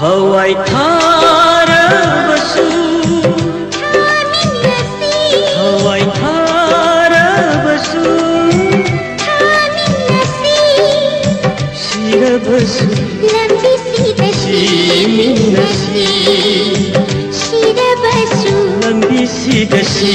हवाई थार बसु। हवाई थार बसु। शिर बसु। बसु। लंबी सी दशी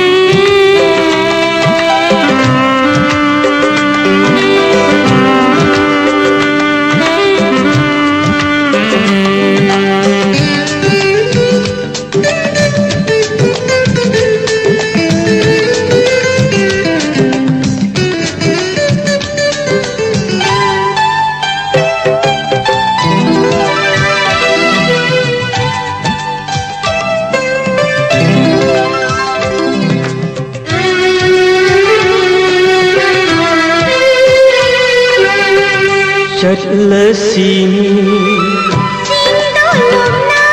chất lỡ xin. Xin đôi lùm na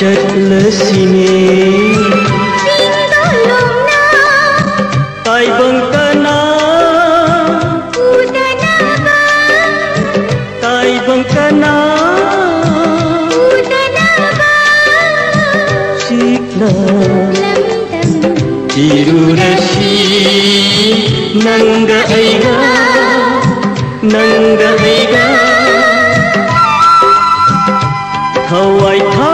chất lỡ xin. Xin đôi lùm na. Tay bằng ta na. U ta na bằng tay bằng ta na u ta na bằng chích na lắm tâm tiru rashi nanga aiga nâng đời ga hầu ai thơ